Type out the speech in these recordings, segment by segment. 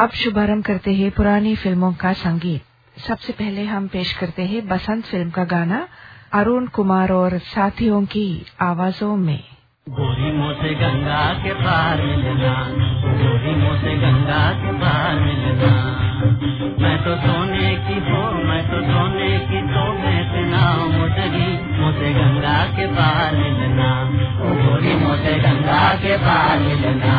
अब शुभारंभ करते हैं पुरानी फ़िल्मों का संगीत। सबसे पहले हम पेश करते हैं बसंत फ़िल्म का गाना, अरुण कुमार और साथियों की आवाजों में। गोरी मोसे गंगा के पार मिलना, गोरी मोसे गंगा के पार मिलना। मैं तो सोने की हो, मैं तो सोने की तो बेचना मुझरी मोसे गंगा के पार मिलना, गोरी मोसे गंगा के पार मिलना।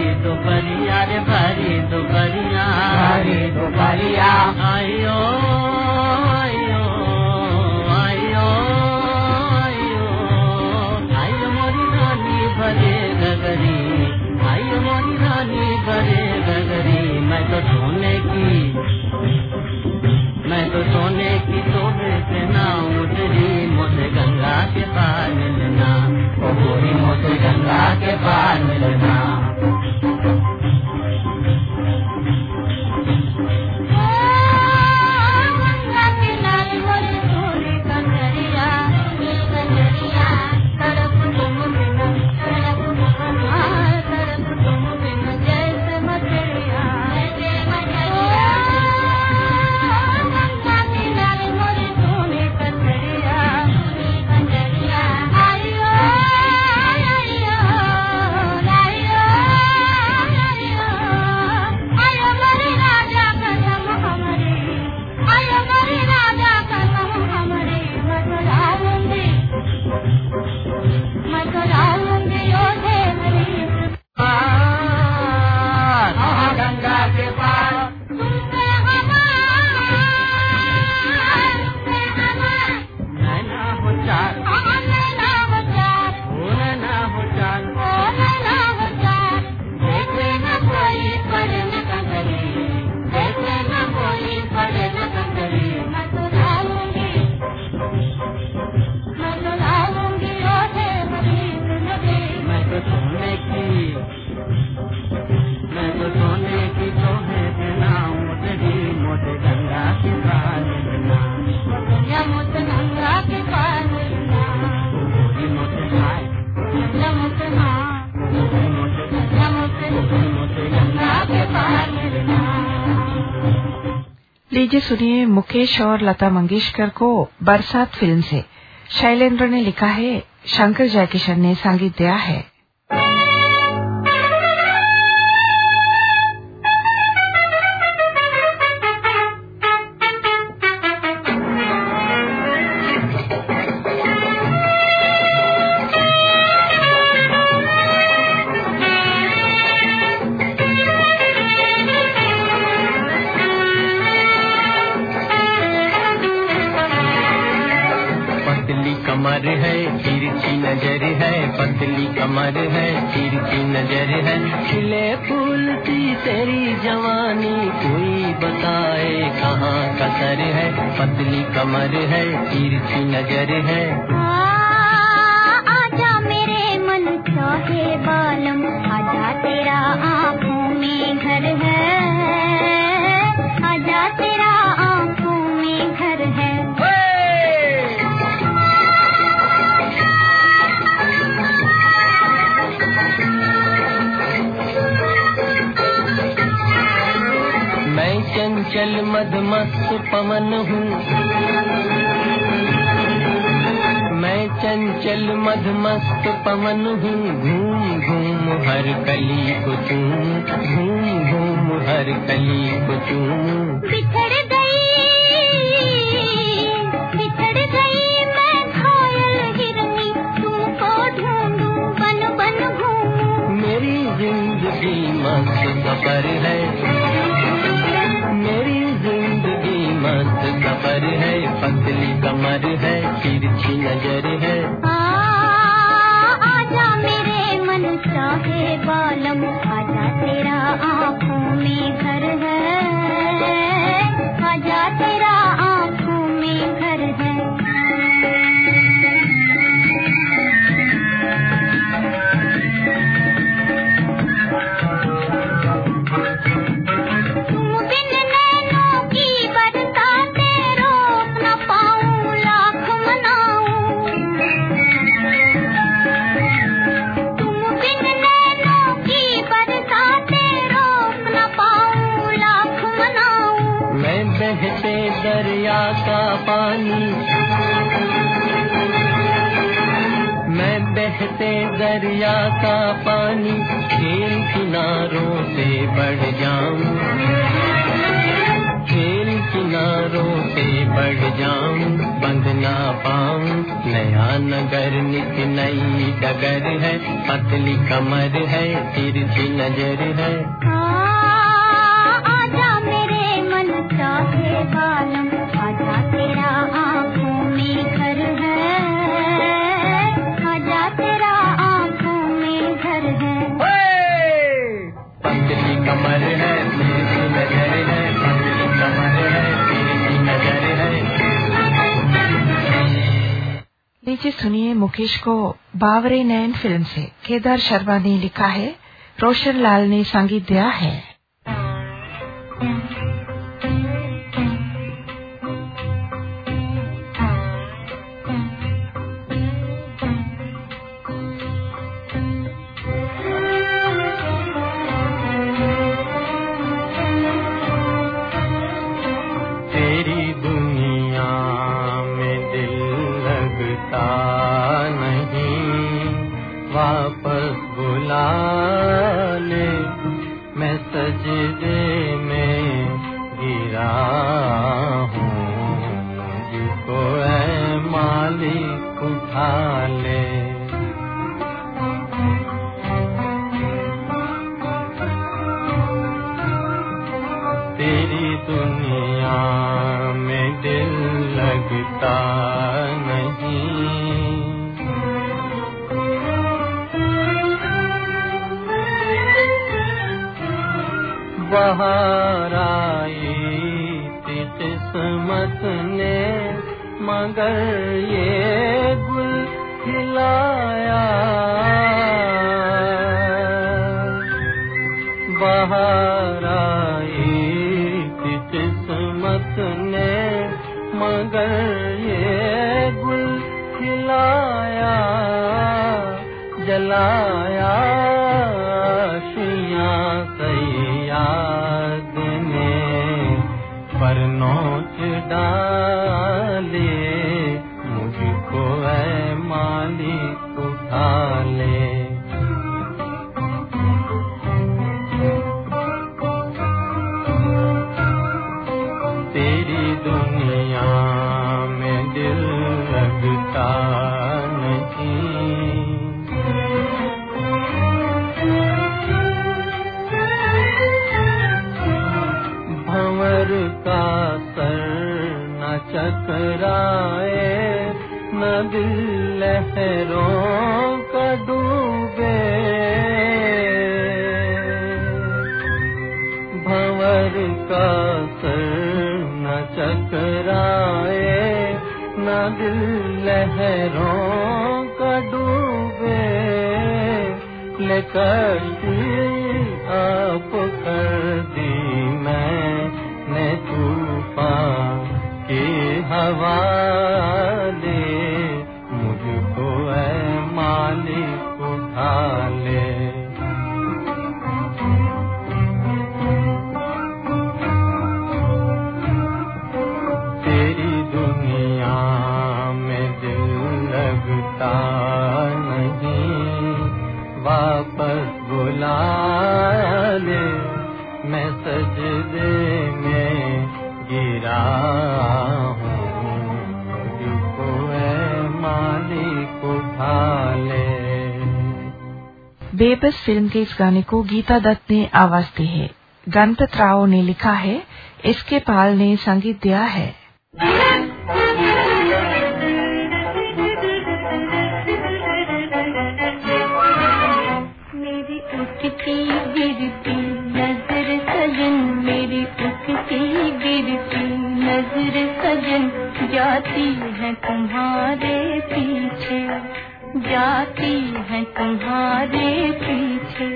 भरी तो भरी बढ़िया आयो आयो आयो आयो आयो मोरी रानी भरे गगरी। आयो मोरी रानी भरे गगरी। मैं तो सोने की मैं तो सोने की शोभे से ना उतरी। मुझे गंगा के पार मिलना ओ गोरी मुझे गंगा के पार मिलना। लीजिए सुनिए मुकेश और लता मंगेशकर को बरसात फ़िल्म से। शैलेंद्र ने लिखा है, शंकर जयकिशन ने संगीत दिया है। पतली कमर है तिरछी नज़र है पतली कमर है तिरछी नज़र है। खिले फूल की तेरी जवानी कोई बताए कहाँ कसर है। पतली कमर है तिरछी नज़र है। आ, आजा मेरे मन चाहे बालम आजा मस्त पवन हूँ। मैं चंचल मध मस्त पवन हूँ। घूम घूम हर कली को तू घूम घूम हर कली को तू दरिया का पानी खेल किनारों से बढ़ जाऊँ। खेल किनारों से बढ़ जाऊँ, बंद ना पाऊँ। नया नगर नित नई डगर है, पतली कमर है तिरछी नज़र है। लीजिए सुनिए मुकेश को बावरे नैन फ़िल्म से केदार शर्मा ने लिखा है रोशन लाल ने संगीत दिया है। मालिक तेरी दुनिया में दिल लगता नहीं। बाहर आई किस्मत ने मगर ये दिल लहरों का डूबे लेकर आप कर दी मैंने तूफ़ान के हवाले, मुझको ऐ मालिक उठा बेबस फ़िल्म के इस गाने को गीता दत्त ने आवाज़ दी है। गणपत राव ने लिखा है, इसके पाल ने संगीत दिया है। नज़र सजन, मेरी नज़र सजन, जाती है तुम्हारे पीछे। जाती है तुम्हारे पीछे।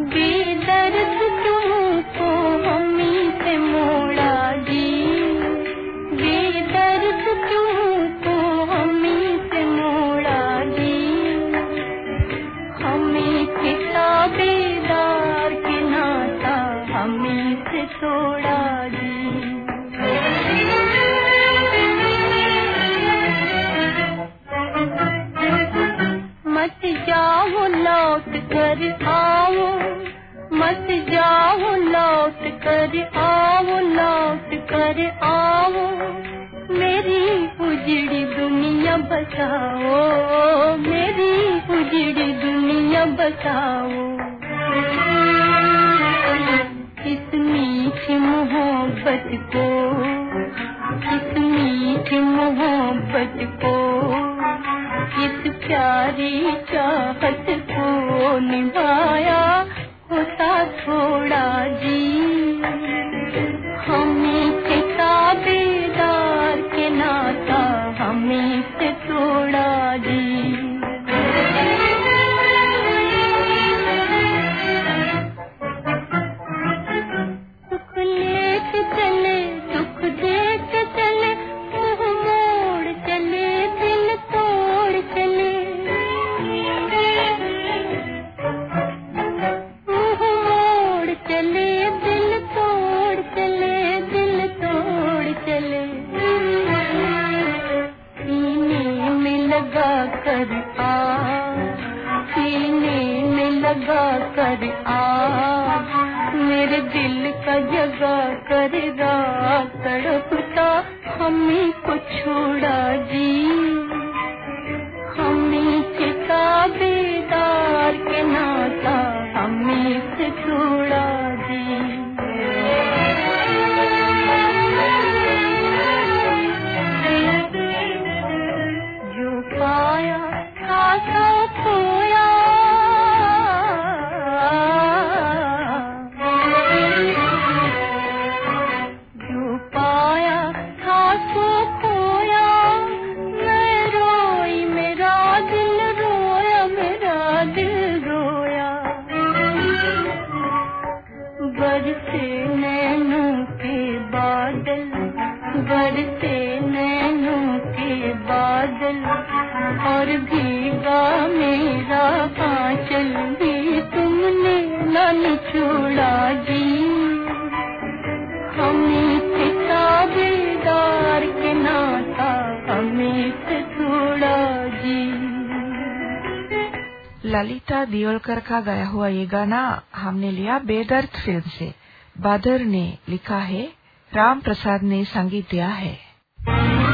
बेदर्द तुमको हमी से मोड़ा मत जाओ लौट कर आओ, मत जाओ लौट कर आओ, लौट कर आओ, मेरी उजड़ी दुनिया बसाओ, मेरी उजड़ी दुनिया बसाओ। इस मीठी मोहब्बत को इस मीठी मोहब्बत को प्यारी चाहत को निभाया होता थोड़ा जी। हमें किताबेदार के नाता हमें से थोड़ा दियोलकर गया हुआ ये गाना हमने लिया बेदर्द फ़िल्म से। बादर ने लिखा है, राम प्रसाद ने संगीत दिया हाँ।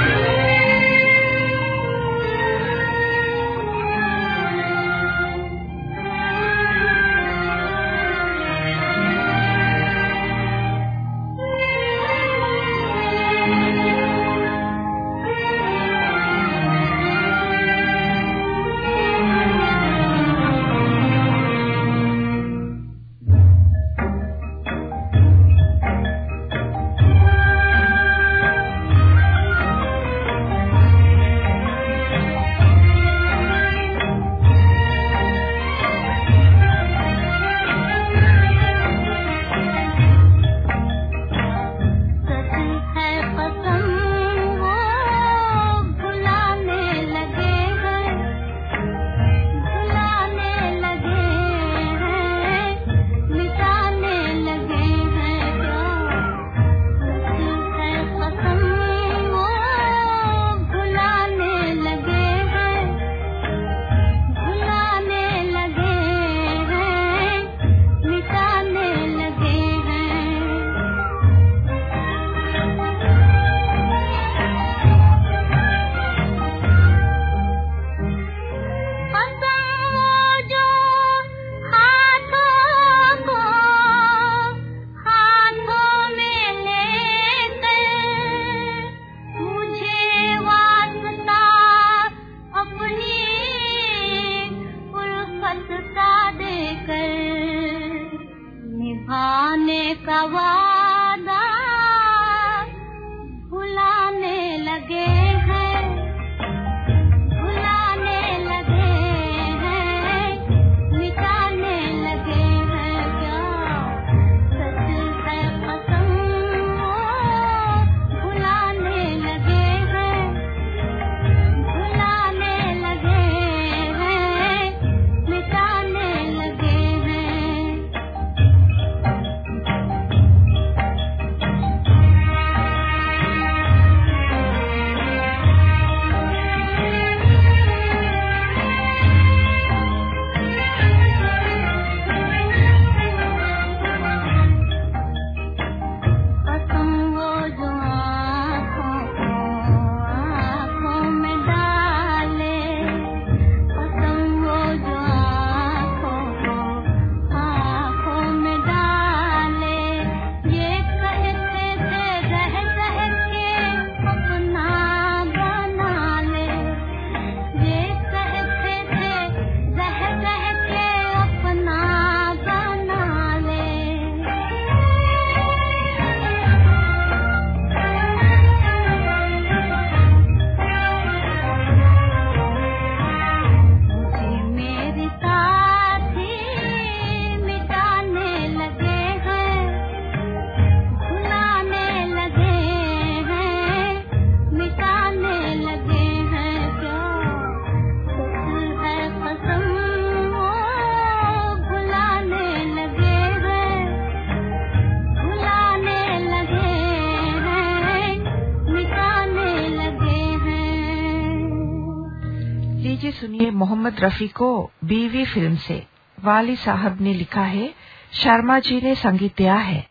सुनिए मोहम्मद रफी को बीवी फ़िल्म से। वाली साहब ने लिखा है, शर्मा जी ने संगीत दिया है।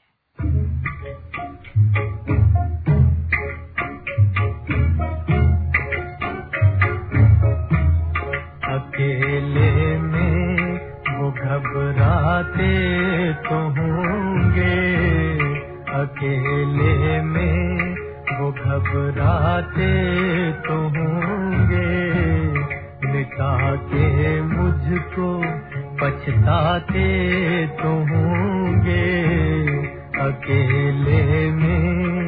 अकेले में वो घबराते तो होंगे। अकेले में वो घबराते तो होंगे। बता मुझको पछताते तो होंगे अकेले में।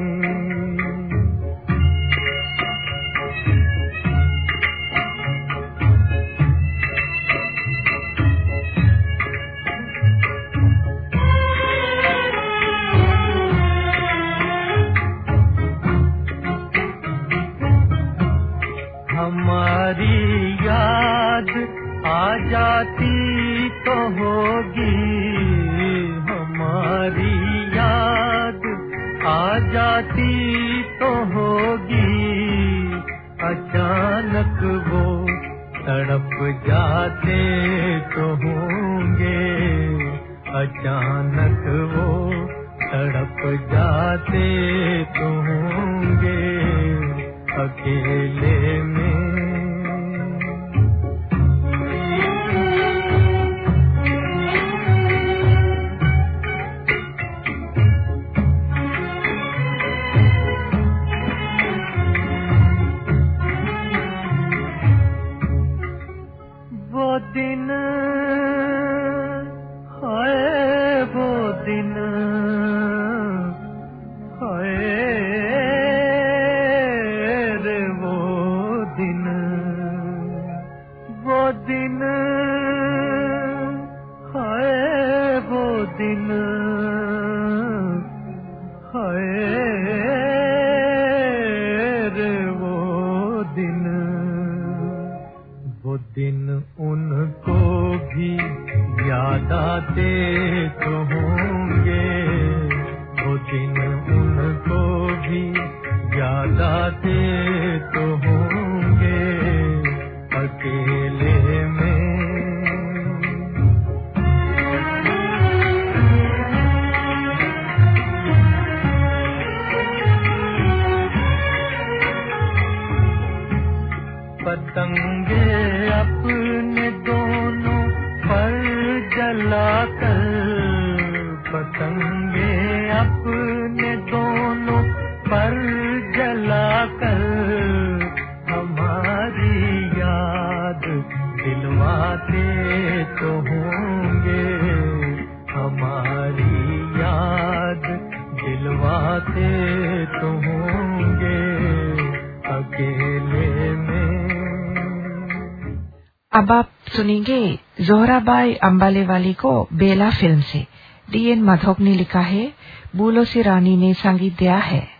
सुनेंगे जोहराबाई अम्बाले वाली को बेला फ़िल्म से। डीएन माधोक ने लिखा है, बूलो सी रानी ने संगीत दिया है।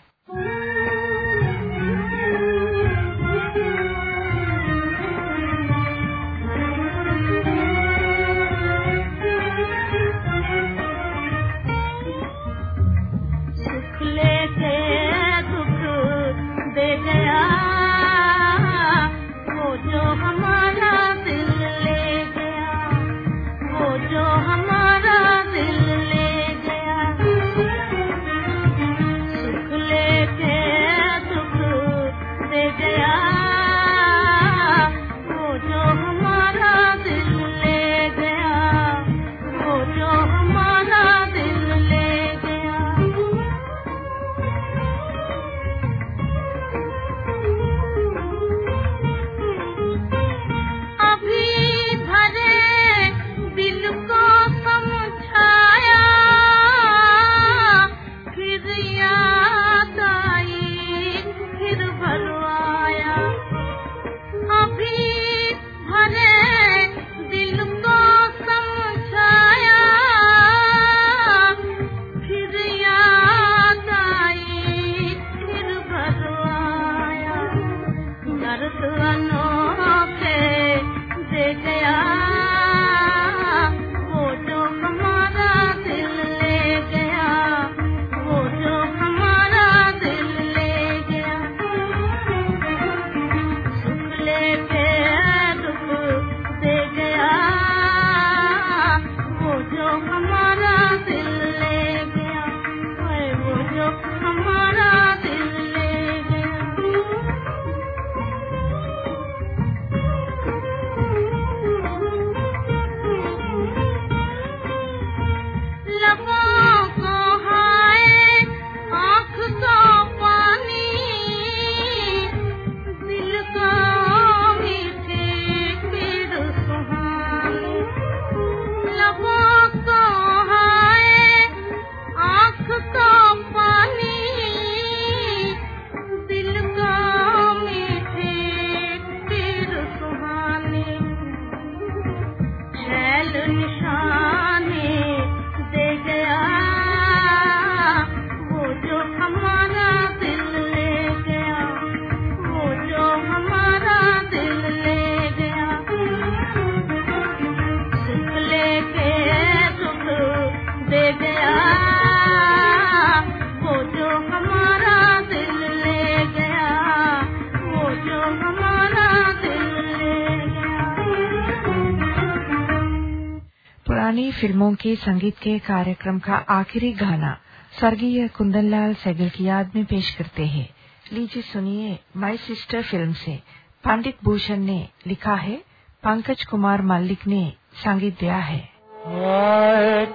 फ़िल्मों के संगीत के कार्यक्रम का आखिरी गाना स्वर्गीय कुंदन लाल सैगल की याद में पेश करते हैं। लीजिए सुनिए माय सिस्टर फ़िल्म से। पंडित भूषण ने लिखा है, पंकज कुमार मल्लिक ने संगीत दिया है।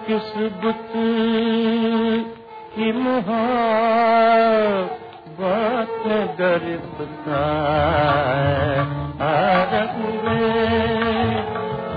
किस बुत की बात गरीब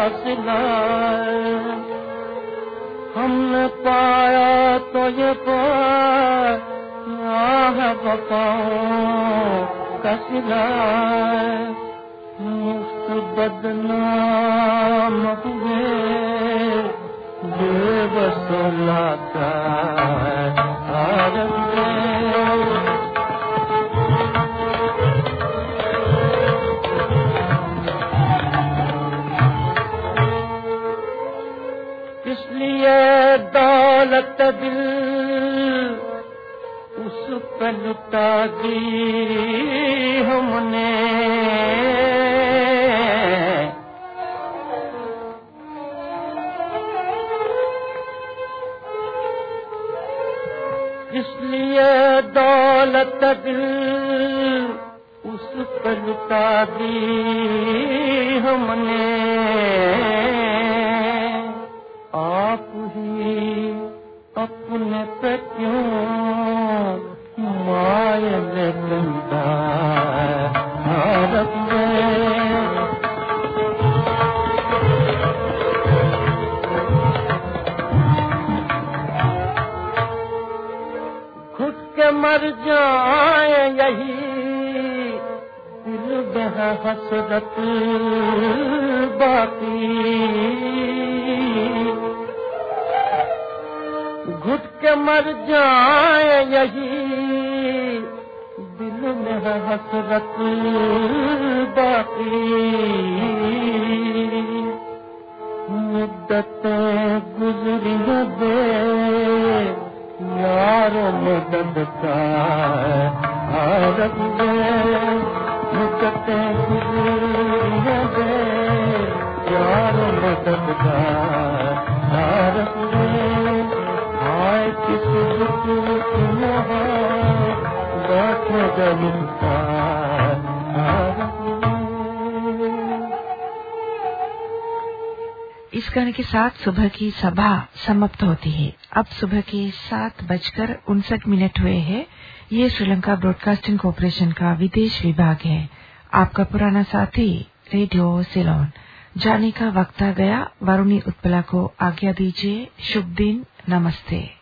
हसला हमने पाया तो ये पाया है बताओ कसला मुफ़्त बदनाम हुए बेबसला का आरम मर जाए यही दिल बह हसरत बाकी। घुट के मर जाए यही दिल में हसरत बाकी। मुद्दतें गुजरी बे इस गाने के साथ सुबह की सभा समाप्त होती है। अब सुबह के सात बजकर उनसठ मिनट हुए हैं। ये श्रीलंका ब्रॉडकास्टिंग कॉरपोरेशन का विदेश विभाग है। आपका पुराना साथी, रेडियो सिलोन। जाने का वक्त आ गया। वरुणी उत्पला को आज्ञा दीजिए। शुभ दिन। नमस्ते।